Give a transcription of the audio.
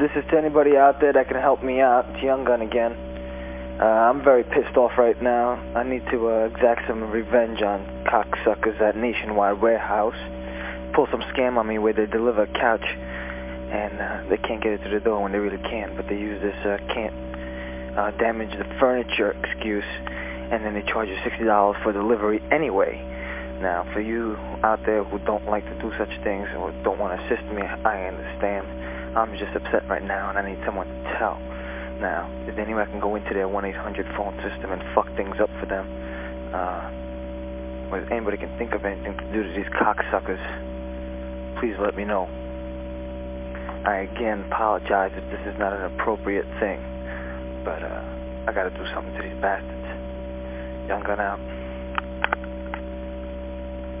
this is to anybody out there that can help me out. It's Young Gun again. Uh, I'm very pissed off right now. I need to uh, exact some revenge on cocksuckers at Nationwide Warehouse. Pull some scam on me where they deliver a couch and uh, they can't get it to the door when they really can, but they use this uh, can't uh, damage the furniture excuse, and then they charge you $60 for delivery anyway. Now, for you out there who don't like to do such things or don't want to assist me, I understand. I'm just upset right now, and I need someone to tell. Now, if anyone can go into their 1-800 phone system and fuck things up for them, uh, or if anybody can think of anything to do to these cocksuckers, please let me know. I again apologize if this is not an appropriate thing, but uh, I gotta do something to these bastards. Young Gun out.